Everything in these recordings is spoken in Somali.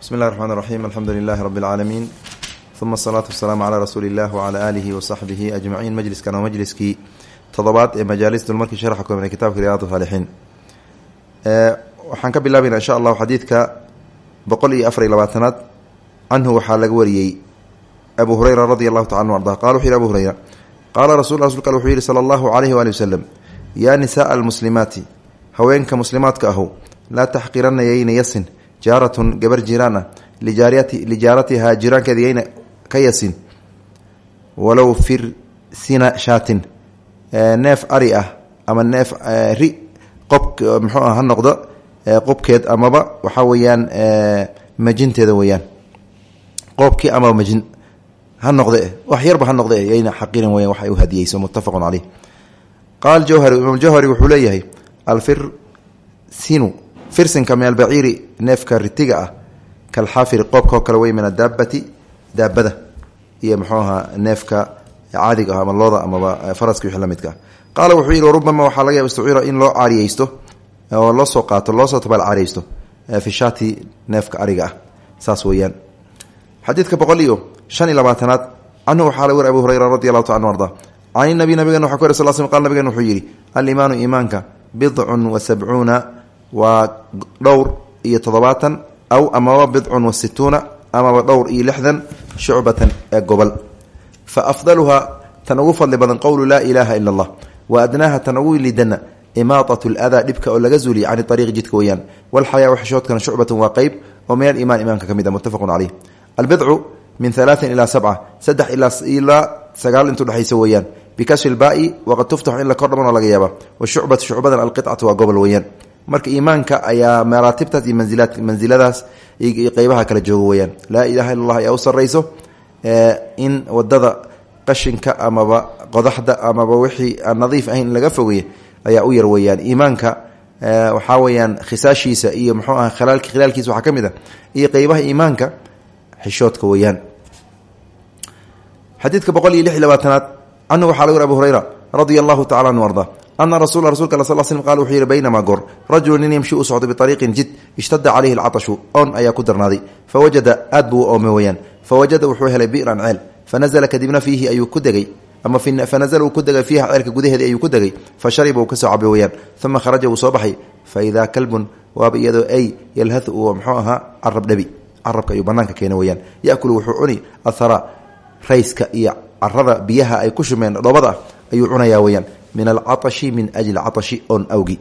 bismi llahi raxmaan raxiim alxamdu lilahi rabi اlcaalamiin uma asalaatu wasalaamu calaa rasuuli illah wcala aalihi wasaxbihi ajmaciin majliskan waa majliskii toddobaad ee majaalis dulmarkii sharxa kooban kitabka riyaad saalixiin waxaan ka bilaabayna insha allahu xadiidka boqol iyo afar iyo labaatanaad canhu waxaa laga wariyey abu hureyra radi allahu taala anu arda qala wuxu yihi abu hureyra qaala rasul rasulka wuxuu yihi sala allahu alayhi waali wasalam yaa nisaaa almuslimaati haweenka muslimaadka ahu laa taxqirana yayna yasin jaaratun gabar jiraan ah lijaaratihaa jiraankeeda yayna ka yasin. Walow firsina shaatin. Neef ari ah ama neef ri qob muxuu ah ha noqdo qobkeed amaba waxaa weeyaan majinteeda weeyaan. Qoobkii amaba majin ha noqde wax yarba ha noqde yayna xaqirin weyan wax ay u muttafaqun caleyh qaal jawhari imaam jawhari wuxuu leeyahay alfirsinu firsinka min neefka ritiga ah kalxaafiri qoobkao kale wey min adaabati daabada. Iyo muxuu ahaa neefka caadiga ah ama looda amaba faraska wixii la ah. Qaala wuxuu yidhi warubama waxaa laga yaba istuciira in loo caariyeysto oo loo soo qaato loo soo tabaal caariyeysto fi shaati neefka ariga ah. Saas weeyaan. Xadiidka boqol iyo shan iyo labaatanaad canhu waxaa laga wari abu hureyra radi allahu ta anu arda can inabi nabigana waxa ku wer sal sl qal nabigen wuxuu yidhi alimaanu iimaanka bidcun wa sabcuuna waa dhowr iyo toddobaatan aw amaba bidcun wa situuna amaba dhowr iyo lixdan shucbatan ee gobol. Fa afdaluhaa tan ugu fadli badan qowlu laa ilaaha ila allah wa adnaaha tan ugu lidana imaatat ladaa dhibka oo laga zuuliya can ariiqi jidka weyaan walxayaa xishoodkana shucbatun waa qeyb oo min alimaan imaanka ka mid a muttafaqun caleyh albidcu min alaain ilaa sabca saddex ilaa sagaal intu dhexaysa weeyaan. Bikasri lbaai waqad tuftaxu in la kor dhaman oo laga yaaba washucbatu shucbadan alqicatu waa gobol weeyaan marka iimaanka ayaa maraatibtaas iyo manzilaad mansiladaas qeybaha kala jooga weyaan laa ilaha illa allah ayaa u sarayso in waddada qashinka amaba qodaxda amaba wixii aan nadiif ahayn laga fogeeya ayaa u yar weyaan iimaanka waxaa weyaan khisaashiisa iyo muxuu aha khilaalkiisa waxaa ka mid a iyo qeybaha iimaanka xishoodka weyaan xadiidka boqol iyo lix iyo labaatanaad canhu waxaa wari abu hureyra radia allahu tacala anu arda ana rasula rasulka sal slm qal wuxuu yihi baynamaa goor rajulu nin yamshi u socdo biariiqin jid ishtada caleyhi alcatashu oon ayaa ku darnaaday fawajada aad buu u oome weyaan fawajada wuxuu helay bi'ran ceel fanazla kadibna fiihi ayuu ku degay ama fanazla uu ku degay fiiha ceelka gudaheeda ayuu ku degay fa shariba uu ka soo cabay weyaan uma kharaja wuu soo baxay fa idaa kalbun waaba iyadoo ay yalhau uu mxuu ahaa carab dhabi iyo carada biyaha ay ku min alcaashi min ajli caashi on awgi.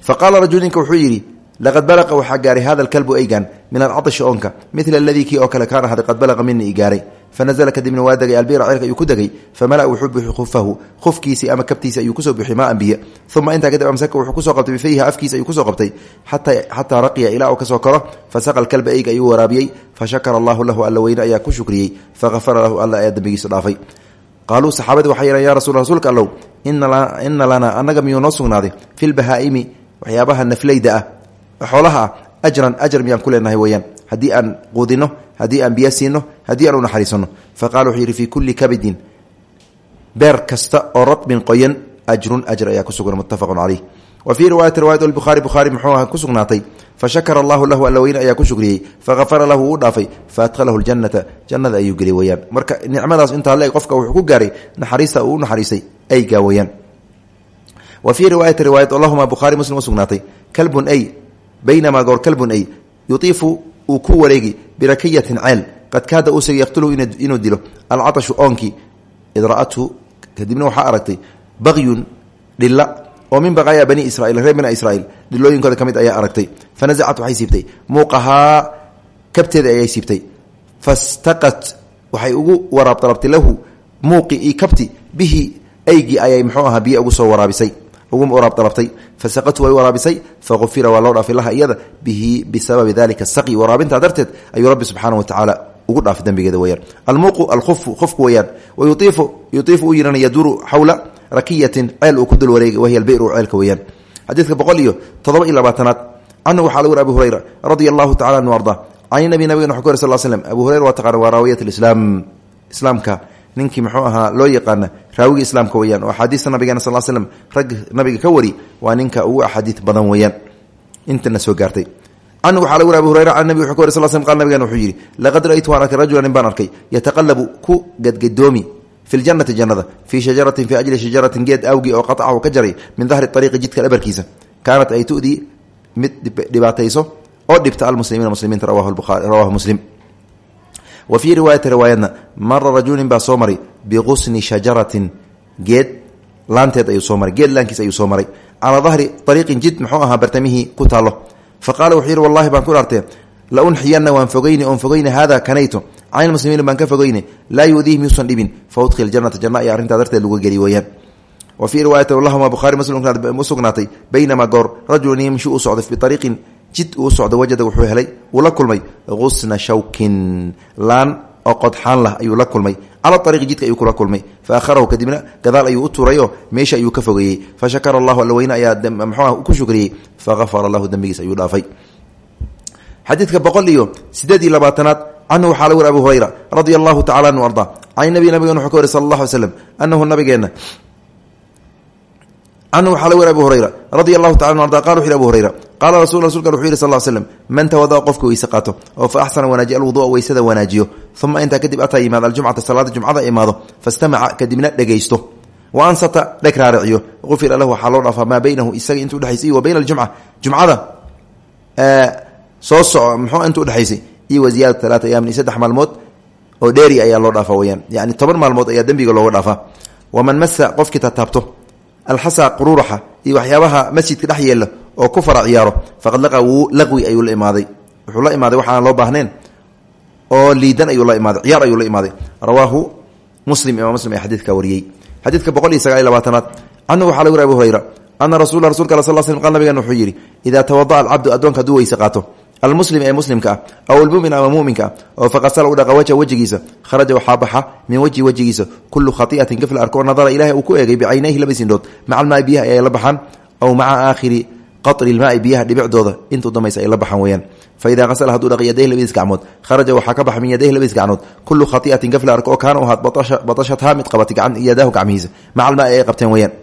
Fa qaala rajul ninka wuxuu yidhi laqad balaqa waxaa gaaray hada alkalbu eygan min alcaashi oonka mila aladii kii oo kale kaana haday qad balaqa mini i gaaray. Fanazla kadibna waa degay albira ceelka ayuu ku degay. Famala wuxuu buuxi khufahu khufkiisii ama kabtiisi ayuu ku soo buuxi maan biyo uma intaa kadib amsaka wuxuu ku soo qabtay bifayha afkiisa ayuu ku soo qabtay. Xataa raqiya ilaa uu ka soo koro fasaqa alkalba eyga ayuu waraabiyey. Fashakara allahu lahu alla weyne ku shukriyey. Fahafara lahu alla qaaluu saxaabadii waxay yidhan ya rasul rasuulka allow ina lanaa annaga miyuu noo sugnaaday fi lbahaa'imi waxyaabaha nafleyda ah xoolaha ah ajran ajar miyaan ku leenahay weyaan haddii aan quudino haddii aan biyo siino haddii aan u naxariisano faqala wuxuu yidhi fii kulli kabidin beer kasta oo radbin qoyan ajrun ajr ayaa ku sugan muttafaqun caleyh wa fii riwaayati riwayat buhaari bukhaari muxuu aha ku sugnaatay fashakara allahu lahu alla weyne ayaa ku shukriyey fahafara lahu uu dhaafay faadhalahu ljanata jannada ayuu geliy weyaan marka nicmadaas intaa le qofka wuxuu ku gaaray naxariista uu u naxariistay aygaa weyaan wa fii riwaayati riwaayat allahuma bukhaari muslim usugnaatay kalbun ay baynamaa goor kalbun ay yutiifu uu ku wareegi birakiyatin ceel qad oo min baqaaya bani israiil reer bani israiil dhilooyinkooda ka mid ayaa aragtay. Fanazacat waxay siibtay. Muuqahaa kabteeda ayay siibtay. Fastaqat waxay ugu waraab dalabtay lahu muuqi io kabti bihi aygii ayay muxuu ahaa biyo ugu soo waraabisay. Ugu waraab dalabtay. Fasaqatu way waraabisay. Faufira waa loo dhaafay iyada bihi bisababi dalika saqi. Waraabintaa darteed ayuu rabbi subxaana wa tacaala ugu dhaafay dembigeeda weyaan almuuqu alkufu qofku weyaan wayuiifu yuiifu u yiran yaduru xawla rakiyatin ceel uu ku dul wareegay wahiy albiru ceelka weyaan xadiidka boqol iyo toddoba iyo labaatanaad canhu waxaa lagu wari abu hurayra radia allahu tacala anu arda can nabi nabigen wxu ku wer sal slm abu hurayra waa taqana waa raawiyat islaam islaamka. Ninkii muxuu ahaa loo yaqaana raawigii islaamka weyaan oo axaadiista nabigeena sal slm rag nabiga ka wari waa ninka ugu axaadiid badan weyaan intana soo gaartay. Canhu waxaa lagu wari abu hurayra can nabi wuxuu ka wari sal sl qal nabigan wuxuu yidhi laqad ra'aytu waan arkay rajulan nin baan arkay yataqalabu ku gadgadoomi fi ljannati jannada fii shajaratin fii ajli shajaratin geed awgii oo qaطcahu ka jaray min dahri ariiqi jidka dhabarkiisa kaanat ay tudii mid dhibaatayso oo dhibta almuslimiina muslimiinta rawahu muslim wa fii riwaayati riwaayadna mara rajulin baa soo maray biqusni shajaratin geed laanteed ayuu soo maray geed laankiis ayuu soo maray calaa dahri ariiqin jid muxuu ahaa bartamihii ku la unxiyana waan fogeyni oon fogeyne hada kanayto can muslimiin baan ka fogeyne laa yudiihim yuusan dhibin fa udkhil janata janna iyo arrintaa darteed lagu geli weyaan wa fii riwaayati lahuma bukhaari muslim u sugnaatay baynamaa goor rajulun yamshi u socday biariiqin jid uu socda wajada wuxuu helay uu la kulmay usna shawkin laan oo qodxaan lah ayuu la kulmay cala ariiqi jidka ayuu kula kulmay fa aharahu kadibna gadaal ayuu u tuurayoo meesha ayuu ka fogeeyey fa shakara allahu xadiidka boqol iyo sideed iyo labaatanaad canhu waxaa la weri abu hurayra radia allahu tacala anhu arda can nabi nabigen wuxuu ka wari sala allah alay slam anahu nabigeenna. Canhu waxaa la weri abu hurayra radia allahu taala anu arda qala wuxu yhi abu hurayra qaala rasul rasulka wuxuu yihi sal l slm man tawada'a qofka weyse qaato oo fa axsana wanaajiya alwudu'a weysada wanaajiyo uma intaa kadib ataa yimaado aljumcata salaada jumcada imaado fastamaca kadibna dhegaysto wa ansata dheg raariciyo ufira lahu waxaa loo soo soco muxuu inta udhexaysay iyo wa ziyadatu talaata ayaamin iyo saddex maalmood oo dheeri ayaa loo dhaafa weyaan yani toban maalmood ayaa dembiga looga dhaafaa. Waman masa qofkii tataabto alxasa quruuraxa iyo waxyaabaha masjidka dhex yeela oo ku fara ciyaaro faqad laqa wuu laqwi ayuu la imaaday. Wuxuu la imaaday waxaan loo baahneen oo liidan ayuu la imaaday ciyaar ayuu la imaaday. Rawaahu muslim imam muslim ee xadiidka wariyey. Xadiidka boqol iyo sagaal iyo labaatanaad. Canhu waxaa lagu wari abu hurayra ana rasula rasulka sal sl qal nabigan wuxuu yidhi idaa tawada'a alcabdu addoonka hadduu weyse qaato almuslim ee muslimka ah aw almumin ama muminka ah oo faqasala u dhaqa wajha wejigiisa kharaja waxaa baxa min wejhi wejigiisa kullu khaiatin gafla arko nadara ilahay uu ku eegay bicaynayhi laba sindhood maca almaai biyaha ay la baxaan aw maca aakhiri qatri lmaai biyaha dhibicdooda intuu damaysa ay la baxaan weyaan fa idaa qasala hadduu dhaqi yadayhi labadiis gacmood kharaja waxaa ka baxa min yadayhi labadiis gacmood kullu khaiatin gafla arko oo kaana u ahaad batashathaa mid qabatay yadaahu gacmihiisa maca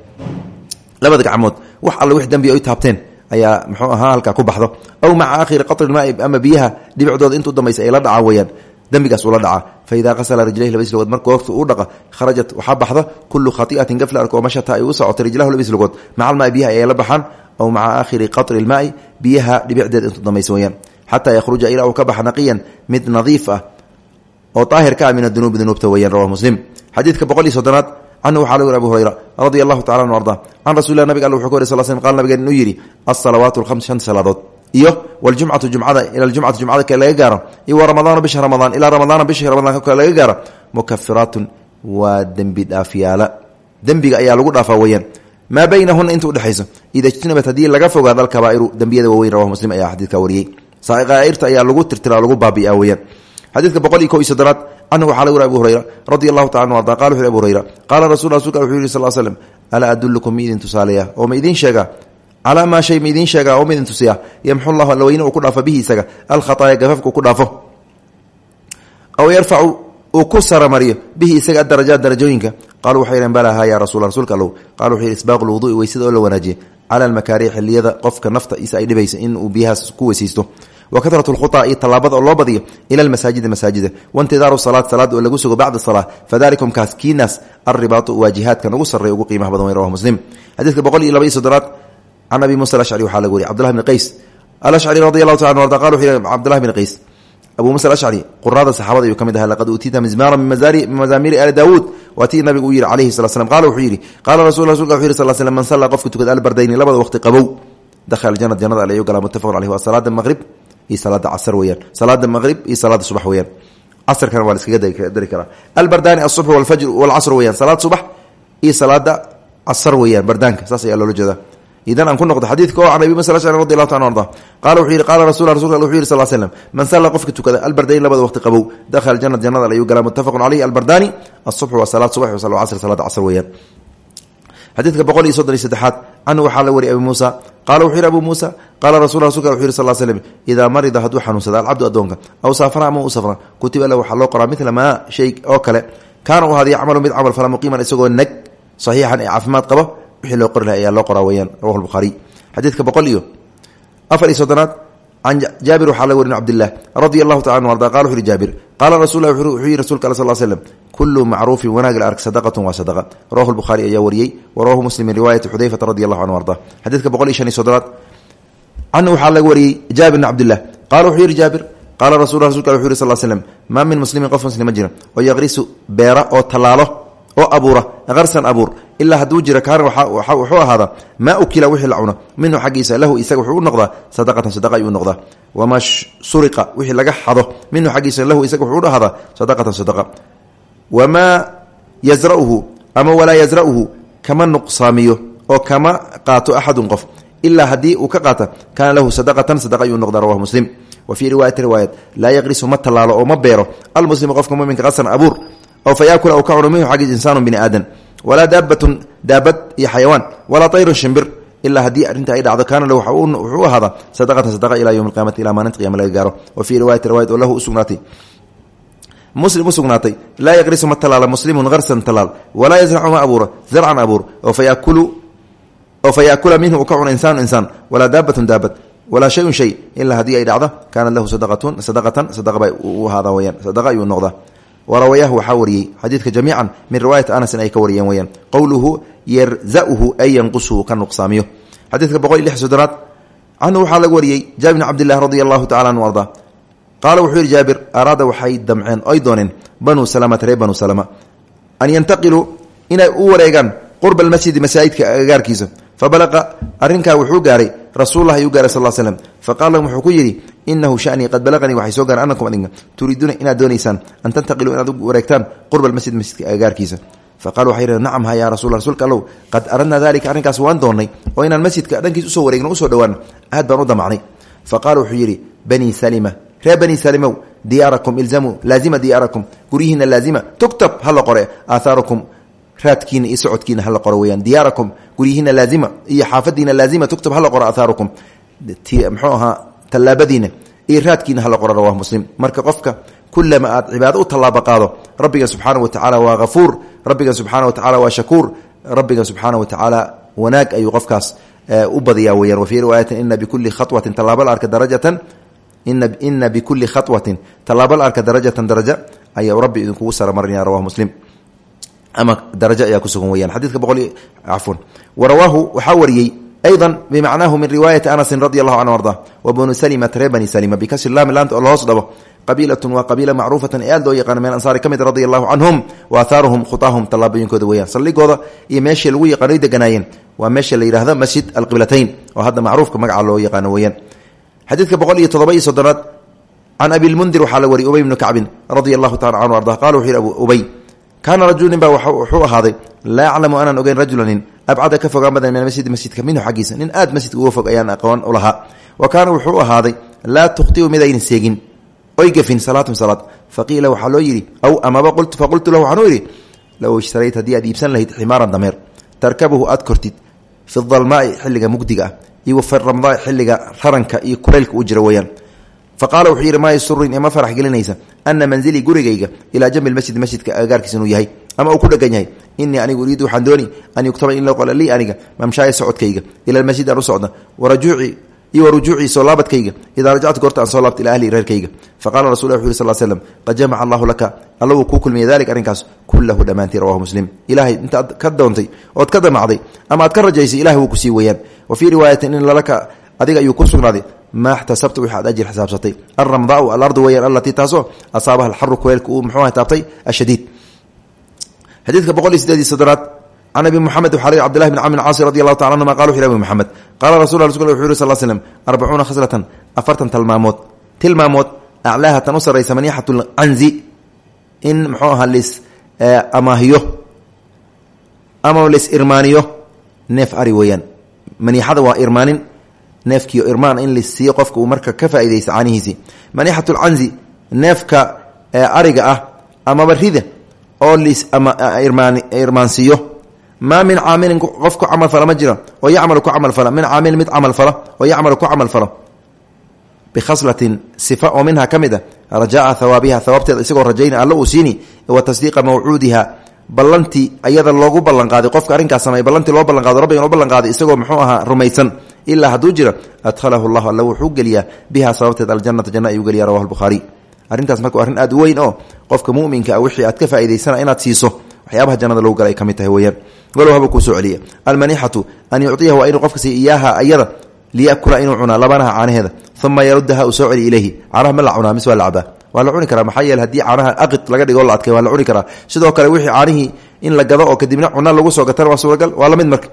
ayaa mxuu ahaa halkaa ku baxdo. Aw maca aakhiri qatri maai ama biyaha dhibicdooda intuu dambaysa ay la dhacaan weyaan dembigaas ula dhacaa. Fa idaa qasala rijlayhi labadiis lugood marka goorta uu dhaqa kharajat waxaa baxda kullu khaiatin gafla arko mashata ay u socotay rijlahu labadiis lugood. Maca almaai biyaha ay la baxaan. Aw maca aakhiri qatri lmaai biyaha dhibicdeed intuu dambaysa weyaan xataa yakhruja ilaa uu ka baxa naqiyan mid nadiif ah oo daahir ka ah min adunuubi dunuubta weyaan rawa muslim. Xadiidka boqol iyo soddonaad canhu waxaa lagu yiri abu hurayra radia allahu tacala anu arda can rasulilah nabig alla wuxuu ka wari sal slm qala nabigeen inuu yidhi alsalawaatu alkhams shan salaadood. Iyo waljumcatu jumcada ila aljumcati jumcada kale laga gaaro? Iyo wa bisha ramadaan ilaa ramadaana bisha ramadaanka kale laga gaaro? Mukafiraatun waa dembi dhaafyaala dembiga ayaa lagu dhaafaa weyaan maa baynahuna inta udhexayso ida ijtinabat haddii laga fogaado alkabaa'iru dembiyada waaweyn rawahu muslim ayaa xadiidka wariyey. Saqaa'irta ayaa lagu tirtira lagu baabi'a weyaan xadiidka boqol iyo ko iyo soddonaad canhu waxaa lagu yiri abu hurayra radia allahu taala anu arda qala wuxu abu hurayra qaala rasul rasulka wuxuu yihi sal slm alaa adulukum mi idin tusaaleeya? Oo ma idiin sheegaa calaa maa shay ma idiin sheegaa oo ma idin tusiya? Yamxu llahu allaweyne uu ku dhaafo bihi isaga. Alkhataaya gafafka uu ku dhaafo. Aw yarfacu uu ku saramariyo bihi isaga adarajaat darajooyinka. Qaaluu waxay yidheen balaa haa ya rasul rasuulka allow. Qala wuxuu yidhi isbaaqu lwuduui wa katrat lkhutaa iyo tallaabada oo loo badiyo ila almasaajidi masaajida. Waintidaaru salaat salaad oo lagu sugo bacda salaa fadalikum kaas kiinaas alribaatu waa jihaadkan ugu sarreey ugu qiimaha badan wey rawah muslim. Xadiidka boqol iyo laba iyo soddonaad can abi musa alashcri waxaa lagu weriy cbdullahi bni qays alashcri radi allahu taala arda qala wuxuu yihi cabdullahi bni qays abu musa alashcri quraada saxaabada ayuu ka mid ahaa laqad uutiita mizmaara min mazaamiiri ali daawuud. Waa tii nabigu uu yihi calayhi sala slam qala wuxuu yidhi qaala rasul rasulka wuxu yiri sal slam man sallaa qofka tukada albardayni labada waqti qabow dakhala aljana jannada ale ayuu galaa muttafaqun caleyh waa salaada maqrib iyo salaada casr weyaan salaada maqrib iyo salaada subax weyaan casrkana waa iskaga dari karaa. Albardani asubx walfajr walcasr weyaan salaad subax iyo salaada casr weyaan bardaanka saas ayaa loola jeedaa. Idan aan ku noqdo xadiidka oo can abi musa ashcri radi allahu taala arda qala wuxuu yihi qala rasul rasulka wuxuu yihi sal slam man salla qofka tukada albardayn labada waqti qabow dakhala aljana jannada ayuu galaa. Muttafaqun caleyhi albardani asubx waa salaad subax casr salaada casr weyaan xadiidka boqol iyo soddon iyo saddexaad canhu waxaa la wariyay abi muusa. Qaala wuxuu yihi abu muusa. Qaala rasul rasulka wuxu yih sal slm idaa marida hadduu xanuunsada alcabdu addoonka aw saafara ama u safra kutiba la waxaa loo qoraa mila maa shay oo kale kaana u ahada yacmalu mid camal fala muqiiman isagoo nag saxiixan ee caafimaad qaba wixii loo qori laha ayaa loo qoraa weyaan rawahu lbukhaariy xadiidka boqol iyo afar iyo soddonaad can jaabir waxaa laga warin cabdilah radia allahu taala anu arda qala wuxu uhi jaabir qaala rasul wuxuu yihi rasulka al sal slm kulu macruufin wanaag la arg sadaqatun waa sadaqa rawahu lbukhaari ayaa wariyey wa rawahu muslim min riwaayati xudayfata radi allahu canhu arda xadiidka boqol iyo shan iyo soddonaad canhu waxaa laga wariyey jaabir bn cabdilah qala wuxuu yihi jaabir qaala rasul rasulka wuxu yiri sal slm maa min muslimin qof muslima jira oo yaqrisu beera oo tallaalo oo abuura qarsan abuur ilaa hadduu jira kaana wuxuu ahaadaa maa ukila wixii la cuno minhu xaggiisa lahu isaga wuxuu noqdaa sadaqatan sadaqa ayuu noqdaa. Wamaa suriqa wixii laga xado minhu xaggiisa lahu isaga wuxuu u sadaqatan sadaqa. Wamaa yazra'uhu ama walaa yazra'uhu kama nuqsaamiyo oo kama qaato axadun qof ilaa haddii uu ka qaata kaana lahu sadaqatan sadaqa ayuu noqdaa rawahu muslim. Wa fii riwaayati riwaayat laa yaqrisu ma tallaalo oo ma beero. Almuslimu qofka muminka qasan abuur oo fa yaakula u ka insaanu bini aadan walaa daabatun daabad iyo xayawaan. Walaa tayrun shimbir. Ilaa haddii arrinta ay dhacdo kaana wuxuu ahaadaa sadaqatan sadaqa ilaa yowmi alqiyamati ilaa maalinta qiyama laga gaaro. Wa fii riwaayati riwayat oo lahu usugnaatay muslim usugnaatay laa yaqrisu ma talaala muslimun harsan talaal. Walaa yazracu ma abuura zarcan abuur. Oo fa yaakula minhu uu ka cuno insaanu insaan. Walaa daabatun daabad walaa shayun shay. Ilaa haddii ay dhacdo kaanat lahu sadaqatun sadaqatan sadaqa bay u ahaadaa weyaan sadaqa ayuu noqdaa warawayahu waxaa wariyey xadiidka jamiican min riwaayati anasin ay ka wariyeen weyaan qowluhu yarzahu ay yanqusuhu ka nuqsaamiyo. Xadiidka boqol iyo lix soddonaad canhu waxaa laga wariyey jaabir bn cabdilah radia allahu tacala anhu arda. Qaala wuxuu yihi jaabir araada waxay damceen oy dooneen banuu salamata reer banuu salama an yantaqiluu inay u wareegaan qurba almasjidi masaajidka agagaarkiisa fabalaqa arrinkaa wuxuu gaaray inahu shanii qad balaqanii waxay soo gaareen anakum adinga. Turiiduuna inaad doonaysaan an tantaqiluu inaad u wareegtaan qurba almasjid masjidka agagaarkiisa faqala waxay yidhaheen nacam ha yaa rasul rasuulka allow qad aradnaa dalika arrinkaas waan doonnay oo inaan masjidka dhankiis u soo wareegno u soo dhawaano aad baan u damacnay. Faqala wuxuu yidhi banii salima reer banii salimow diyaarakum ilzamuu laazima diyaarakum guryihiina laazima tugtab hala qore aahaarukum raadkiina iyo socodkiina hala qoro weyaan diyaarakum guryihiina laazima iyo xaafadiina laazima tugtab hala qoro aahaarukum mxuu ahaa tallaabadiina iyo raadkiina hala qoro rawah muslim. Marka qofka kulama aad cibaado u tallaabo qaado rabbigan subxaana wa tacaala waa hafuur rabbigan subxaana wa tacala waa shakuur rabbigan subxaana wa tacaala wanaag ayuu qofkaas u badiyaa weyaan wa fii riwaayatin ina bikuli khawatin tallaabo la arka darajatan ina bikuli khawatin tallaabo la arka darajatan daraja ayaa rabbi idinkugu saramarinaya rawah muslim. Ama darajo ayaa kusugan weyaan xadiidka boqol cafwan warawaahu waxaa wariyey ayضa bimacnaahu min riwaayati anasin radi allahu canhu arda wa bnu salimata ree bani salima bikasri laami laanta oo lahoos dhabo qabiilatun waa qabiila macruufatan ee aad loo yaqaano min ansaari ka mid radi allahu canhum wa aahaaruhum khutaahum tallaabooyinkooda weyaan saldhigooda iyo meeshii lagu yaqaano deganaayeen waa meesha la yihahdo masjid alqiblatayn oo hadda macruufka magaca loo yaqaano weyaan xadiidka boqol iyo todoba iyo soddonaad can abilmundir waxaa la wariyay ubay bnu kacbin radia allahu taala canhu arda qala wuxuu yihi ubay kaana rajulu nin baa wuxuu ahaaday laa yaclamu anaan ogeyn rajula nin abcada ka fogaan badan min masjidi masjidka minhu xaggiisa. Nin aad masjidka uga fog ayaan aqoon u lahaa. Wa kaana wuxuu ahaaday laa tukhtiu midayna seegin. Oy gafin salaatun salaad. Faqiila waxaa loo yidhi aw amaba faqultu lahu waxaan u yidhi low ishtarayt haddii aad iibsan lahayd ximaaran dameer tarkabuhu aad kortid fi dalmaai xilliga mugdiga ah iyo wa fi ramdaai xilliga raranka iyo kulaylka u jira weeyaan faqaala wuxuu yidhi maa yasurin ima farax gelinaysa ana manzilii gurigayga ilaa jambi masjid masjidka agagaarkiisa inuu yahay ama uu ku dhegan yahay inii anigu uriidu waxaan dooni an yuktaba in loo qolo lii aniga mamshaaya socodkayga iyo warujuucii soo laabadkayga idaa goorta aan soo laabta reerkayga faqala rasul wuxu yiri sal slm qad jamaca allahu laka alla wuu kuu kulmiyay dalika arrinkaas kullahu muslim ilahay intaad ka doontay ood ka damacday ama aad ka rajaysay ilahay wuu ku sii weeyaan wa fii riwaayatin in lalaka adiga ayuu ku sugnaaday maa xtasabta wixi aad ajir xisaabsatay alramdaau alardu weyaan allatii taasoo asaabaha alxaru kuleylka uu muxuuha taabtay ashadiid xadiidka boqol iyo sideed soddonaad can abi moxamed waxaa lii cbdillahi bn camr bn caasi radi allahu taala anhuma qala wuxu yhi abi moxamed qaala rasul rasul wuxu yiri sal slm arbacuuna khaslatan afartan talmaamood tilmaamood aclaaha tan u sarraysa maniixatu lcanzi in muxuu ahaa lis amaahiyo ama lis irmaaniyo neef ari weeyaan maniixada waa irmaanin neefkiio irmaan in la siiyo qofka uu marka ka faaidaysta caanihiisii maniixat lcanzi neefka ariga ah amaba rida oo lis irmaansiiyo. Maa min caamilin qof ku camal fala ma jira oo yacmalu ku camal fala. Min caamilin mid camal fala. Oo yacmalu ku camal falo bikhaslatin sifa oo minha ka mid a rajaa hawaabiha hawaabteeda isagoo rajayna alla uu wa tasdiiqa mawcuudiha. Ballantii ayada loogu ballanqaaday qofka arrinkaas samey ballantii loo ballanqaado rabbigan loo ballanqaaday isagoo muxuu ahaa rumaysan ilaa hadduu jiro adhalahu llahu alla wuxuu geliyaa biha sababteed aljanata janna ayuu geliya rawahu lbukhaari arrintaas marka arrin aad weyn oo qofka muminka wixii aad ka faa'idaysana inaad siiso waxyaabaha jannada lagu gala ay mid tahay weyaan walow haba kuu soo celiya. Almanixatu an yucطiyaha waa inuu qofka siiy iyaaha ayada liyakula inuu cunaa labanaha caanaheeda. Uma yarudaha uu celi ilayhi. Caanaha ma la cunaa mis waa la cabaa. Cuni karaa maxaa yeele caanaha aqid laga dhigo la adkay waa cuni karaa. Sidoo kale wixii caanihii in la gado oo kadibna cuna lagu soo gatana waa suuragal waa la mid marka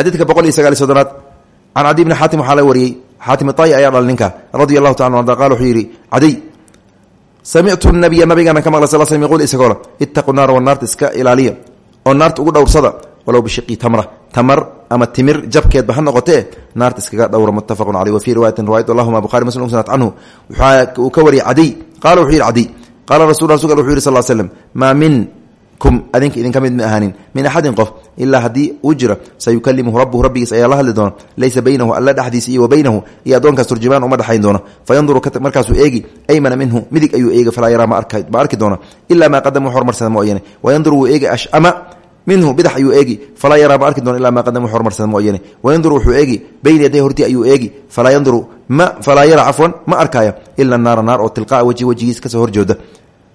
xadiidka boqol iyo sagaali soddonaad can cadi bni xaatim waxaa la wariyey xaatim ay ayaa dhal ninka radi allahu taala arda qala wuxuu yidhi cadiy samictu nabiya nabigaana ka maqlay sal slm yquul isagoo ittaqu naara wa naarta iska ilaaliya oo naarta ugu dhowrsada walow bishiqi tamra tamar ama timir jabkeedba ha noqotee naarta iskaga dhowra muttafaqun caleyh wa fii riwaayatin riwayat allahuma bukhari muslim usnad canhu waxa uu ka wariyay cadiy qaala wuxuu yidhi kum adinka idinka mid ma ahaanin. Min axadin qof ilaa haddii uu jira sayukalimuhu rabbuhu rabbigiis ayaa la hadli doona laysa baynahu alla dhexdiisa iyo wa baynahu iyo addoonkaas turjumaan uma dhexayn doono. Fa yanduru markaasuu eegi aymana minhu midig ayuu eegi falaa yaraa ma arki doona ilaa maa qadam wax hormarsada mooyane wayanduru wuu eegi ashama minhu bidax ayuu eegi falaa yaraa ma arki doona ilaa maa qadam wax hormarsada mooyane wayanduru wuxuu eegi bayna yaday hortii ayuu eegi falaa yanduru falaa yaraa cafwan ma arkaayo ila naara naar oo tilqaa wajhi ka soo horjooda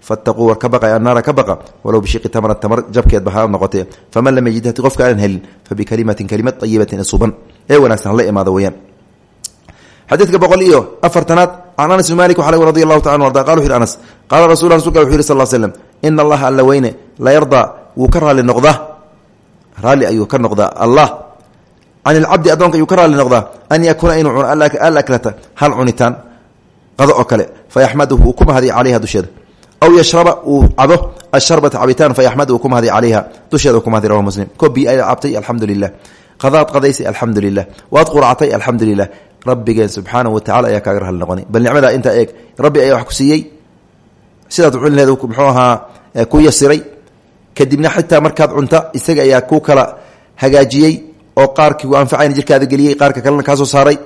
fataquu war ka baqa annaara ka baqa walow bishiqi tamra tamar jabkeedba ha noqotee faman lam yajid hati qofka aanan helin fabikalimatin kalimad ayibatin suban ee wanaagsan hala imaado weyaan xadiidka boqol iyo afartanaad can anas bn malik waxaa radi allahu taala arda qala wuxu yhi anas qaala rasul rasulka wuxu yhi sal l slem ina allaha alla weyne la yardaa wuu ka raali noqdaa raalli ayuu ka noqdaa allah can ilcabdi addoonka ayuu ka raali noqdaa an yakuuna inuu cuno alaklata hal cunitaan qado oo kale fayaxmaduhu uu ku mahadiya calayha dusheeda aw yashraba uu cabo asharbata cabitaan fayaxmad uu ku mahdi calayha dusheeda ku mahdi rawa muslim ko bi ay cabtay alxamdu lilah qadaad qadaysay alxamdu lilah waad quractay alxamdu lilah rabbigeen subxaana wa tacala ayaa kaaga rahli noqonay bal nicmadaa intaa eeg rabbi ayaa wax ku siiyey sidaad cuni laheed muxuu ahaa ku yasiray kadibna xitaa markaad cunta isaga ayaa ku kala hagaajiyey oo qaarkii u anfacayna jirkaada geliyey qaarka kalena kaa soo saaray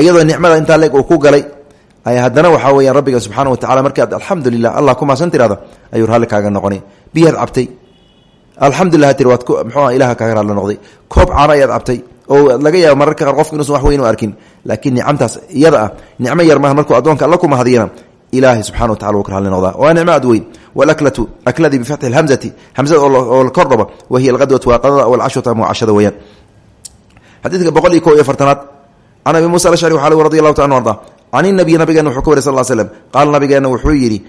iyadoo haddana waxaa weyaan rabbiga subxaana wa tacala markaad alxamdu lilah allah ku maasan tirahdo ayuu raalli kaaga noqonay biyaad cabtay alxamdulilah tir waad mxuua ilaha kaaga raalli noqday. Koob caano ayaad cabtay oo laga yaaba mararka qaar qofka inuusan wax weyn u arkin. Laakiin nicamtaas iyada ah nicmo yar maaha markuu addoonka alla ku mahadiyana ilaahay subxana wa tacala wuu ka raalli noqdaa. Waa nicmo aad weyn. Walaklatu akladii bifatxi lhamzati hamzada oo la kordhaba wa hiya alqadwatu waa qadada walcashwatu ama cashada weyaan xadiidka boqol iyo ko iyo afartanaad can abi musa alashcri waxa radi allahu taala arda can inabiy nabigeena wuxuu ka wary sal slm qaala nabigeena wuxuu yidhi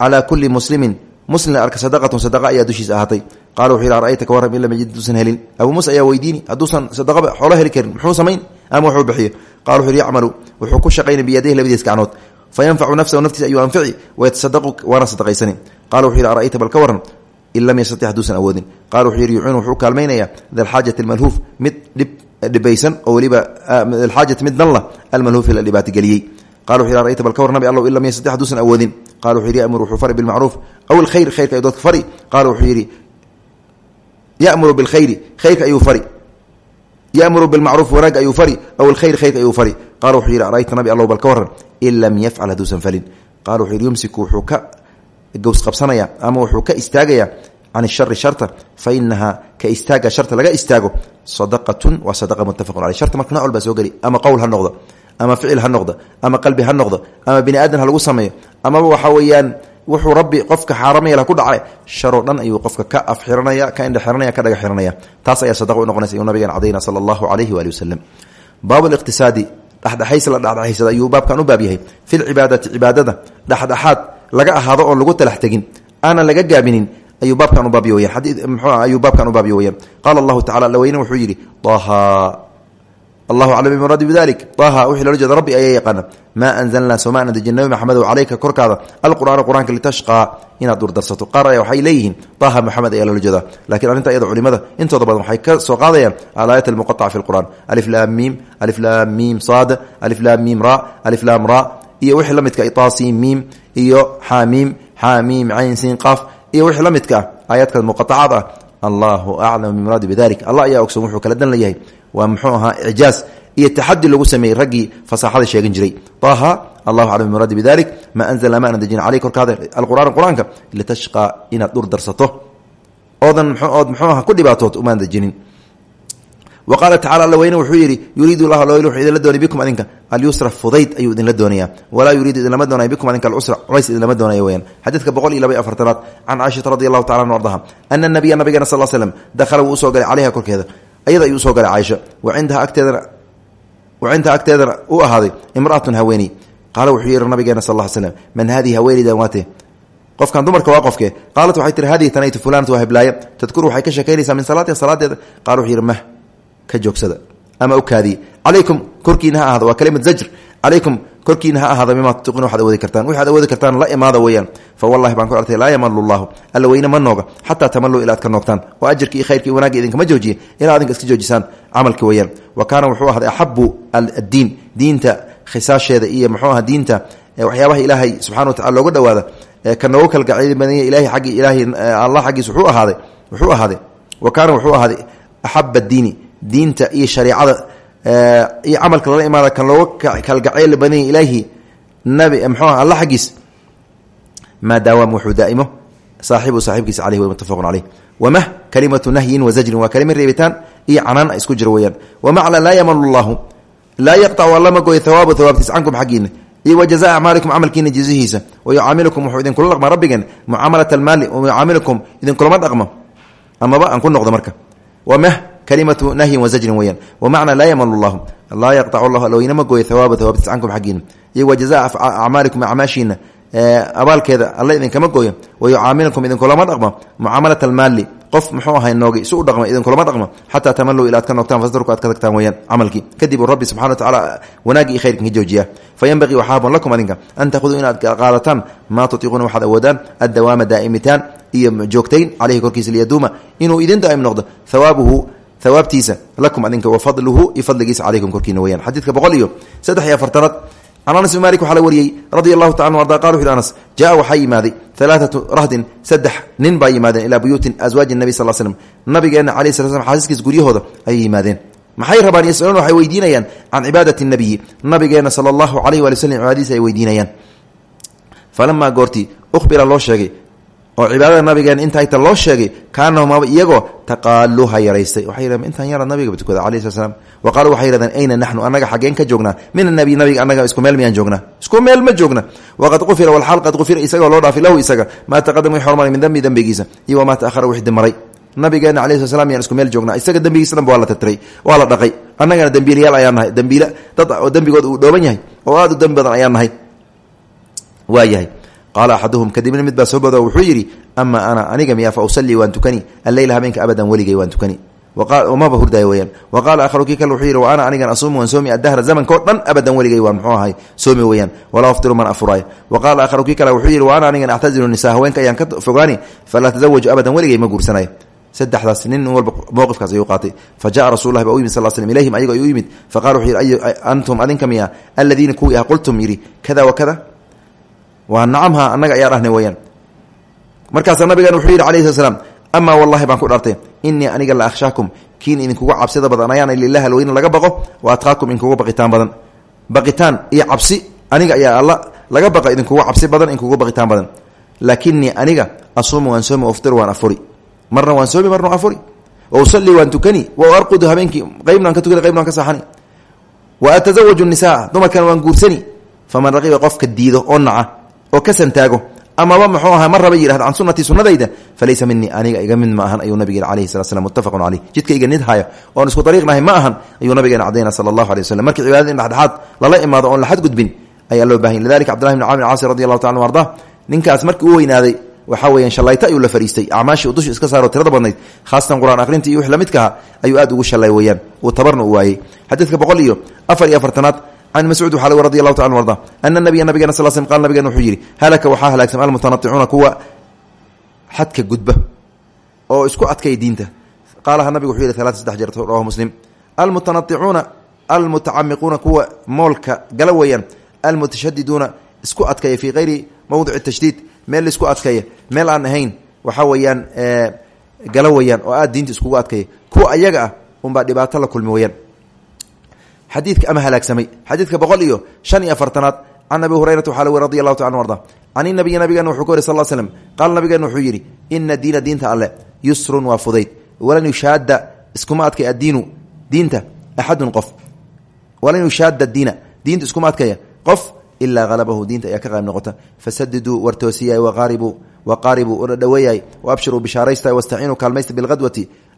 calaa kulli muslimin. Muslim arka sadaqatun sadaqa ayaa dushiisa ahaatay. Qala wuxuu yidhi arayta ka warram yajid haduusan helin? Abuu muusa ayaa weydiini hadduusan sadaqaba xoolo heli karin muxuu samayn? Ama wuxuu bixiyo? Qala wuxu yidhi yacmalu wuxuu ku shaqaynay biyadayhi labadiis gacnood fayanfacu nafsahu naftiisa ayuu anfici wayatasadaqu waana sadaqaysani. Qala wuxuu yidhi arayta bal ka warran in lam yastatic haduusan awoodin. Wuxuu yidhi yuciinu wuxuu kaalmaynayaa dalxaajati almalhuuf mid dhib dhibaysan oo weliba xaajati mid dan la almalhuufi la dhibaatogeliyey qala wuxu rayta bal ka war nabi allow in lam yastatic haduusan awoodin. Qala wuxu yidhi yamuru wuxuu fari bilmacruuf aw alkhayr khayrka ayuu dadka fari. Qala wuxuu yidhi yamuru bilkhayri khayrka ayuu fari. Yamuru bilmacruuf wanaagga ayuu fari. Aw alkhayr khayrka ayuu fari. Qala wuxuu yidhi arayta nabi allow bal ka waran in lam yafcal haduusan falin. Qala wuxuu yidhi yumsiku wuxuu ka gows qabsanaya ama wuxuu ka istaagaya can shari sharta fa inahaa ka istaaga sharta laga istaago sadaqatun waa sadaqa muttafaqun aley sharta marka nocol baa soo geli ama qowl ha noqdo ama ficil ha noqdo ama qalbi ha noqdo ama bini aadan ha lagu sameeyo amaba waxaa weeyaan wuxuu rabbi qofka xaaramayla ku dhacay sharoo dhan ayuu qofka ka af xiranaya ka indhe xiranaya ka dhaga xiranaya taas ayaa sadaqa u noqonaysa yuu nabigan cadayna sala allahu calayhi waali wasalam baab liqtisaadi dhexdhexays la dhexdhexaysada ayuu baabkan u laga ahaado ayuu baabkan u baabyo weyaan mxuu ayuu baabkan u baabyo weyaan qaala allahu tacala alla weyne wuxuu yidhi daha allahu aclam bimuraadi bidalik daha wixii loola jeeda rabbi ayaa yaqaana maa anzalnaa sooma ana dejin nabi maxamedow caleyka korkaada alqur'aana qur'aanka litashqaa inaad durdarsato qaar ayaa waxay leeyihiin daha maxamed ayaa loola jeedaa. Lakiin arrinta iyada culimada intooda badan waxay ka soo qaadayaan alaayat almuqataca fi lqur'an alif laam miim alif laam miim saad alif laam miim ra alif laam ra iyo wixii la midka itaasiim miim iyo xaamiim xaamiim cayn siin qaaf iyo wixii la midka ah aayaadkaas muqaacaad ah allahu aclam bimuraadi bidalik allah ayaa ogson wuxuu kala dan layahay waa muxuu ahaa icjaaz iyo taxadi lagu sameeyey raggii fasaaxada sheegan jiray. Aha allahu aclam bimuraadi bidalik maa anzalna ma ana dejina caleyk korkaada alqur'aan qur'aanka litashqaa inaad dhur darsato. Oodan ood muxuu aha ku dhibaatood umaan dejinin wa qaala tacala alla weyne wuxuu yidhi yuriidu llahu lo wuxuu idinla doonay bikum adinka alyusra fudayd ayuu idinla doonayaa walaa yuriidu idinlama doonaya bikum adinka alcusra culays idinlama doonaya weyaan xadiidka boqol iyo laba iyo afartanaad can caaishata radi allahu tacala an ardaha ana nabiya nabigeena sal slm dakhala wuu u soo galay caleyha korkeeda ayada ayuu u soo galay caaisha wa cindaha agteedana wa cindaha agteedana u ahaaday imraatun haweeney qaala wuxuu yihi nabigeena sal slm man hadihi haweeneydan waatee qofkan dumarka waa qofke qaalat waxay tihi hadihi tanaytu fulanat waa heblaaya tadkuru waxay ka sheekaynaysaa min yidhi ka joogsada. Ama u kaadiye calaykum korkiina ha ahada waa kalimad zajr. Calaykum korkiina ha ahaada mimaa tutiquuna waxaad awoodi kartaan. Waxaad awoodi kartaan la imaada weeyaan. Fa wallahi baan ku artay laa yamalu llahu alla weyne ma nooga xataa tamaluu ilaa ad ka noogtaan oo ajarki iyo khayrki wanaagga idinkama joojiye ilaa adinka iska joojisaan camalki weeyaan. Wa kaana wuxuu ahday axabu addiin diinta khisaasheeda iyo muxuu aha diinta waxyaabaha ilaahay subxana wa tacala looga dhawaada ka noogu kalgacayl badanya ilahay aggi ilaahay allah xaggiis wuxuu ahaaday wuxuu ahaaday wa kaana wuxuu ahaaday axaba diini diinta iyo shareicada iyo camalka lala imaada kan looga kalgacayl badanya ilaahi nabi mxuu alla xaggiis maa daawam wuxuu daaimo saaxibu saaxibkiisa caleyh mutafaqun caleyh wamah kalimatu nahyin wa waa kalima reebitaan iyo canaan isku jiro weyaan wamacla laa yamalu llahu laa yaqtacu allama gooyo hawaabu hawaabtiis cankum xaggiina iyo wa acmaalikum camalkiina jizihiisa wayucaamilukum wuxuu idinkula dhaqma rabbigeen mucaamalat almaali wayucaamilukum idinkulama dhaqmo amaba aan ku noqdo marka. Wamah kalimatu nahyin wazajrin weyaan wamacnaa laa yamalu llahu laa yaqtacu llahu alweynama gooyo hawaaba hawaabtiis cankum xaggiina iyo wa jazaa acmaalikum acmaashiina abaalkeeda alla idinkama gooyo wayucaamilukum idinkulama dhaqmo mucaamalat almaali. Qof muxuu ahay noogay si u dhaqma idinkulama dhaqmo xataa tamaluu ila ad ka noogtaan fasdarku aad ka tagtaan weyaan camalkii. Kadib uu rabbi subxana wa tacala wanaagii iyo khayrkan ka joojiya fa yanbaqii waxaa haboon lakum adinka an takhuduu inaad qaadataan maa tutiiquuna waxaad awoodaan addawaama daa'imitaan iyo joogtayn caleyhi korkiisa liyaduuma inuu idin daa'im noqdo hawaabuhu hawaabtiisa lakum adinka wa fadluhu iyo fadligiisa calaykum korkiina weyaan xadiidka boqol iyo saddex iyo afartanaad can anas bin malik waxaa la wariyey radia allahu taala arda qala wuxu anas jaa waxaa yimaaday alaaatu rahdin saddex nin baa yimaadeen ilaa buyuutin aswaaji nabi sal slm nabigeena cala sla slam xaaskiis guryahooda ayay yimaadeen. Maxay rabaan yasaluun waxay weydiinayaan can cibaadati nabiyi nabigeena sala allahu alayh waali slm cibaadadiisa ay weydiinayaan. Falamaa goortii uhbira loo oo cibaadada nabigeena inta ta loo sheegay kaanahumaba iyagoo taqaaluha yaraystay. Waxay yidhahdeen intaan yara nabiga tukada alayh slat slam wa qaaluu ayna naxnu annaga xaggeen ka joognaa. Min anabiy nabiga annaga isku meel miyaan joognaa? Isku meel ma joogna waqad qufira walxaal qad qufira isagoo loo dhaafay lahu isaga. Maa taqadama wixi min dembi dembigiisa iyo wamaa taahara wixi dimaray nabigeena alayh slat slam yaan isku meel joognaa. Isaga dembigiisa dhanba waa la tirtiray dhaqay. Annagana dembiilayaal ayaan nahay. Dad oo dembigood uu dhooban yahay oo aad u dembi badan ayaan nahay. Waa yahay qaala axaduhum kadibna mid baa soo bado wuxuu yidhi ama ana aniga miya fa usalii waan tukani. Alleyla habeenka abadan weligay waan tukani. Maba hurdaay weyaan wa qaala aharu kii kale wuxuu yidhi wa ana anigan asuumu waan soomi adahra zamanka o dhan abadan weligay waan muxuu ahay soomi weyaan walaa aftiru man afuraay wa qaala aharu kii kale wuxuu yidhi wa ana anigan actazilu nisa haweenka ayaan ka fogaani falaa tasawaju abadan weligay ma guursanayo. Saddexdaas nin walba mowqifkaas ayuu qaatay. Fa jaءa rasul lah ba u yimid sal slm ilayhim ayagoo ay u yimid faqala wuxuu yidhi antum adinka miya aladiina kuwii ah qultum yidhi kada wa kada waa nacamha annaga ayaa dhahna weyaan markaasaa nabigan wuxuu yidhi alayh slat slam wallahi baan ku dhaartay inii aniga la akhshaakum kiin idinkugu cabsida badan ayaana lilah alweyne laga baqo wa atqaakum idinkugu baqitaan badan. Baqitaan iyo cabsi aniga ayaa alla laga baqa idinkugu cabsi badan idinkugu baqitaan badan. Laakinii aniga asuumu waan soomi aftir waan afuri. Marna waan soomi marna afuri. Wa usalii waan tukani wa arqudu habeenkii qeybnaan ka tukani qeybnaan ka saaxani. Wa atasawaju nisaa dumarkana waan guursani. Faman raqiba qofka diido oo naca oo ka santaago. Amaba muxuu ahaa ma raba yihahda can sunatii sunadayda falaysa minii aniga iga mid ma ahan ayuu nabigeena alayhi sala slam muttafaqun caleyh jidka iga nid haya oon isku dariiqnahay ma ahan ayuu nabigeena cadayna sala allahu alay waslm markii cibaadada in dhexdhexaad lala imaado oon la xadgudbin ayaa loo bahanya lidalika cbdillahi bn camr caasi radi allahu taala arda ninkaas markii u weynaaday waxaa weeyaan shalayto ayuu la fariistay. Acmaashii uu dusha iska saaro tirada badnayd khaasatan qur'aan iyo wix lamidkaha ayuu aad ugu shalay weeyaan. Uu tabarna u waayey. Xadiidka boqol iyo afar iyo afartanaad can mascuud waxaa lg radi allahu taala arda ana nabiya nabigena sal slm qal nabigeena wuxuu yidhi halaka waxaa halaagsan almutanaicuuna kuwa xadka gudba oo isku adkaya diinta qaalaha nabigu wuxuu yidhi alaa saddex jeer rawahu muslim almutanaicuuna almutacamiquuna kuwa moolka gala weeyaan almutashadiduuna isku adkaya fii kayri mowdici tashdiid meel la isku adkaya meel aan ahayn waxaa weeyaan gala weyaan oo aad diinta iskugu adkaya kuwa ayaga xadiidka ama halaagsamay xadiidka boqol iyo shan iyo afartanaad can abi hurayrata waxaa la weri radi allahu ta anu arda. Can inabiyi nabigeena wuxuu ka wari sal slm qaala nabigeena wuxuu yidhi ina diina diinta alle yusrun waa fudayd. Walan yushaada iskuma adkay addiinu diinta axadun qof. Walan yushaada diina diinta iskuma adkaya qof ilaa halabahu diinta ayaa ka qaab noqota. Fasadiduu wartoosiyay waqaaribuu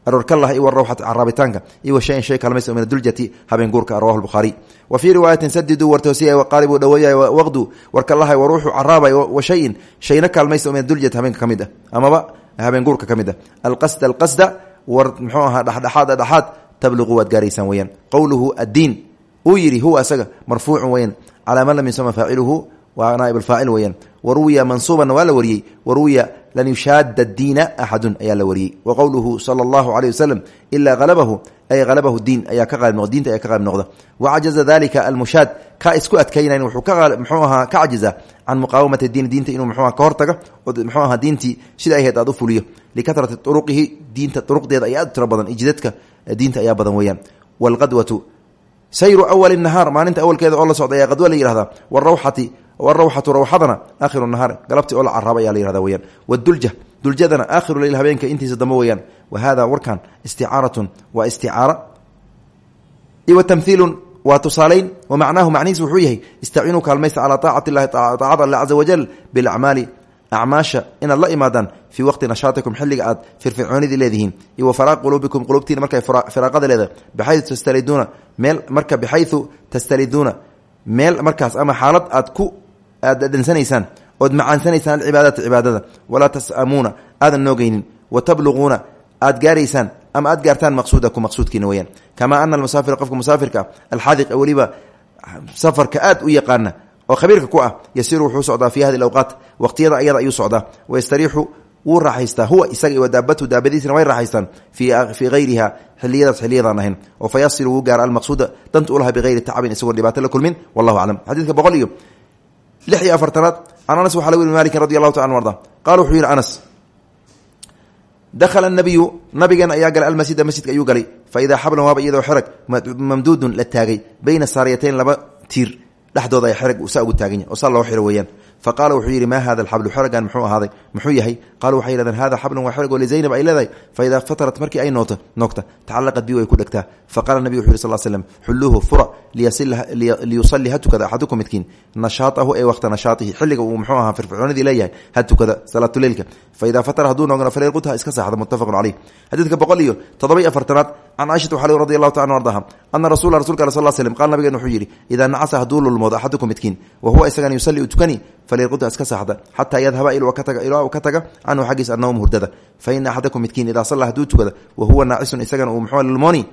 aroorkalah iwa rawxati caraabitaanka iwa shayin shay kaalmaysta min aduljati habeen guurka rawahu lbukhaari wa fii riwaayatin sadiduu wartoosiyay waqaaribuu dhaweeyay waqdu. Warkalahay waruuxu caraabay wa shayin shayna kaalmaysta min aduljati habeenka ka mid ah. Amaba habeen guurka ka mid ah. Alqasda alqasda war muxuu ahaa dhexdhexaad dhexaad tabluqu waad gaaraysaan weyaan qowluhu addiin. Uu yidhi huwa asaga marfuucun weyaan calaa man lam yusama faaciluhu waa naaib alfaacil weyaan waruwiya mansuubanna waa la wariyey. Waruwiya lan yushaada diina axadun ayaa la wariyey. Wa qowluhu sala allahu aleyh wasalam ilaa halabahu ay halabahu diin ayaa ka qaab diinta ayaa ka qaab noqda. Wacajaza dalika almushaad ka isku adkaynayn wuxuu ka muxuu ahaa ka cajiza can muqaawamati diin diinta inuu muxuu aha ka hortaga oo muxuu ahaa diintii sida ay ahayd aad u fuliyo. Likatrati turuqihi diinta turuqdeeda ayaa aad tiro badan ijidadka diinta ayaa badan weeyaan. Waalqadwatu sayru awali nahaar warawxatu rawxadana aakhiru nahaar galabti oo la caraaba ayaa la yihahda weyaan wadulja duljadana aakhiru leyl habeenka intiisa dambe weeyaan. Wa hada warkan isticaaratun waa isticaara wa tamhiilun waa tusaalayn wa macnaahu macnihiis wuxuu yahay istaciinuu kaalmaysta calaa taacati illahi taacada alle caza wajal bilacmaali acmaasha inaad la imaadaan fii waqti nashaatikum xilliga aad firfircoonidii leedihiin. Iyo wa faraaq quluubikum qulubtiina markay firaaqada leedahay baxayu tastaliduuna meel marka baxayu tastaliduuna aad dhansanaysaan ood macaansanaysaan alcibaadata cibaadada. Walaa tasamuuna aadan noogeynin wa tabluquuna aad gaaraysaan ama aad gaartaan maqsuudaku maqsuudkiina weyaan kamaa ana almusaafira qofka musaafirka alxaadiq weliba safarka aad u yaqaana oo khabiirka ku ah yasiru wuxuu socdaa fi hadi awqaat waqtiyada ayada ayuu socdaa. Wayastariixu wuu raaxaystaa huwa isaga wa daabatu daabadiisna way raaxaystaan fii hayriha xiliyadaas xiliyadaan ahayn. Oo fa yasilu wuu gaara almaqsuuda danta iyo lix iyo afartanaad can anas waxa laga weri malikin radi allahu taala arda qala wuxuu yihi anas dakhala nabiyu nabigeena ayaa galay almasjida masjidka ayuu galay. Fa idaa xablan waaba iyadoo xerag mamduudun la taagay bayna saariyatayn laba tiir dhexdooda ay xerag saa ugu taaganya. Oo saa loo xiro weeyaan fa qaala wuxuu yidhi maa hada alxablu xeragan muxuu ahaaday muxuu yahay qaalu waxay yihahdeen hada xablun waa xerag oo lizaynab ay leedahay fa idaa fatarat markii ay noota noogta tacallaqad bi way ku dhegtaa fa qaala nabigu wuxu yiri sal slm xulluuhu fura liyusalli ha tukada axadukum midkiin nashaatahu ee waqta nashaatihi xilliga uu muxuu ahaa firfircoonidii leeyahay ha tukada salaatuleylka fa idaa fatara hadduu noogna falyarqudha iska saaxda muttafaqun caleyh xadiidka boqol iyo toddoba afartanaad can caaishata waxaa radi allahu taala ardaha ana rasula rasulka al sal slm qaal nabigeena wuxuu yidhi idaa nacasa hadduu lulmoodo axadukum midkiin wa huwa isagan yusalli u tukani falyarqudha iska saaxda xataa yadhaba ilaa ka taga canhu xaggiis annawm hurdada fa ina axadakum midkiin idaa salla hadduu tukada wa huwa naacisun isagana uu muxuu lulmooni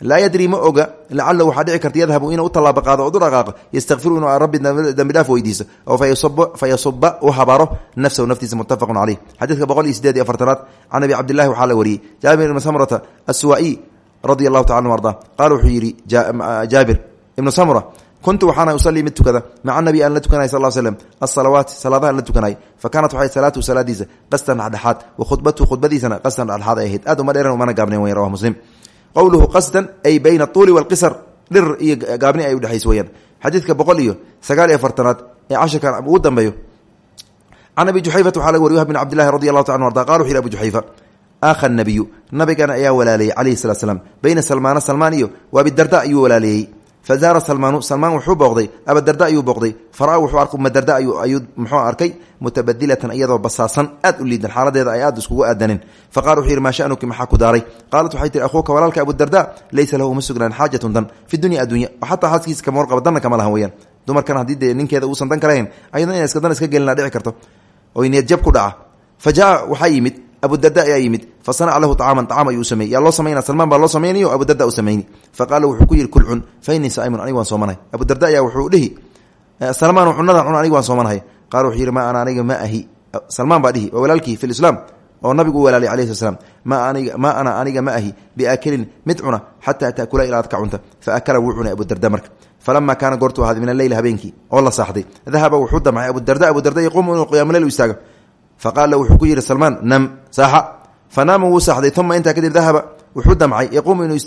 laa yadri ma oga lacala waxaa dhici karta yadhabu inuu u tallaabo qaado o u dhaqaaqo yastafiru inuu rabbi dembi dhaaf weydiiso oo fa yasuba u habaaro nafsahu naftiisa muttafaqun caleyh xadiidka boqol iyo sideed iyo afartanaad can abi cabdillahi waxaa la wariyey jaabir ibni samrata assuwaa'iy radi allahu tacala anu arda. Qaala wuxuu yidhi jaabir ibnu samra kuntu waxaana usalii mid tukada maca nabi aan la tukanay sal slm asalawaat salaadaha la tukanay. Fa kaanat waxay salaatuhu salaadiisa qastan dhexdhexaad wa khudbatuhu khudbadiisana qastan dhexdhexaad ay ahayd. Aad uma dheeran umana gaabnayn weyan rawah muslim. Qowluhu qasdan ay bayna tuuli walqisar dhir iyo gaabni ay udhexaysa weyaan xadiidka boqol iyo sagaal iyo afartanaad ee cashirkan ugu dambeeyo can abi juxayfata waxaa laga wariy wahb bin cabdillahi radi allahu ta anu arda. Qala wuxu yhi abu juxayfa aakha nabiyu nabigana ayaa walaaleeyey calayhi salatu slam bayna salmaana salmaan iyo waabidarda ayuu walaaleeyey fazaara salmaanu salmaan wuxuu booqday abadarda ayuu booqday fara wuxuu arkay umadarda ayuu muxuu arkay mutabadilatan iyadoo basaasan aad u liidan xaaladeeda ay aad iskugu aadanin fa wuxuu yidhi maa shanuki maxaa ku daaray qaalat waxay tihi akhuuka walaalka abudarda laysa lahu uma sugnaan xaajatun dan fi dunya addunya xataa xaaskiisa kama warqaba danna kama lahan weyaan dumarkan haddii dee ninkeeda uusan dan ka lahayn ayadna iska dan iska gelina dhici karto oy niyad jab ku dhaca fa waxaa yimid abudarda ayaa yimid fa sanaca lahu acaaman acaam ayuu sameeyey. Yaa loo samayna salmaan baa loo samaynayo abudarda u samayni. Fa qaala wuxuu ku yihi kul cun fa innii saaimun aniga waan soomanahay abudarda ayaa wuxuu dhihi salmaan cunadan cun aniga waan soomanahay qaala wuxuu yidhi ma ana aniga ma ahi. Salmaan baa dhihi waa walaalkii fi lislaam oo nabigu u walaalay slat slam ma ana aniga ma ahi biaakilin mid cuna xataa taakula ilaa ad cunta. Fa akala wuu cunay abudarda marka. Falama kaana goortuu ahaaday min aleyl oo la saaxday. Dahaba wuxuu damcay abudarda abudarda yaquumu inuu qiyaamuleil u istaago faqaala wuxuu ku yidhi salmaan nam saaxa. Fanaama wuu saaxday uma intaa kadib dahaba wuxuu damcay yaquumu inuu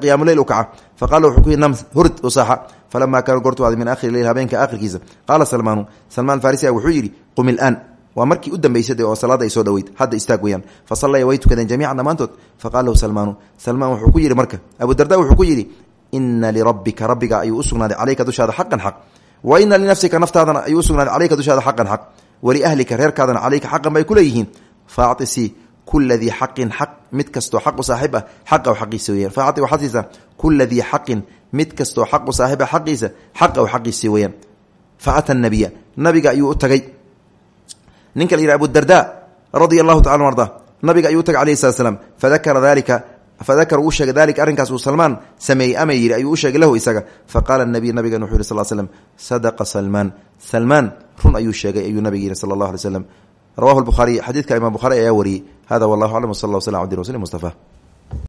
qiyaamuleyl u kaca. Faqala wuxuu ku yidhi nam hurd u saaxa. Falama kaana goortuu ahaaday min akhiri leyl habeenka aakhirkiisa. Qaala salmaanu salmaan farisia wuxuu yidhi qum ilaan waa markii u dambaysay oo salaada ay soo dhaweyd hadda istaag weyaan fa sallaya way tukadeen jamiican dhammaantood. Faqala lahu salmaanu salmaan wuxuu ku yidhi marka. Abudarda wuxuu ku yidhi ina lirabbika rabbiga ayuu usugnaaday caleyka dushaada xaqan xaq. Wa ina linafsika naftaadana ayuu usugnaaday xaq waliahlika reerkaadana caleyka xaqan bay kuleeyihiin faactisii kula dii xaqin xaq mid kastoo xaqu saaxib ah xaqa xaqiisa weyaan faacti waxaad siisaa kula dii xaqin mid kastoo xaqu saaxiba xaqiisa xaqa xaqiisi weyaan fa ata nabiya nabiga ayuu u tagay. Ninka la yidhah abudarda radia allahu tacala arda nabiga ayuu u tagay alayh slat slam fadakara dalika fadakara uu sheegay dalika arrinkaas uu salmaan sameeyey ama yidhi ayuu u sheegay lahu isaga. Faqaala nabiy run ayuu sheegay ayuu nabiga yihi sala allah alay slam rawahu lbukhaariy xadiidka imam bukhari ayaa wariyey. Hada wallahu aclam w sal lla w slam abdi rasul mustafa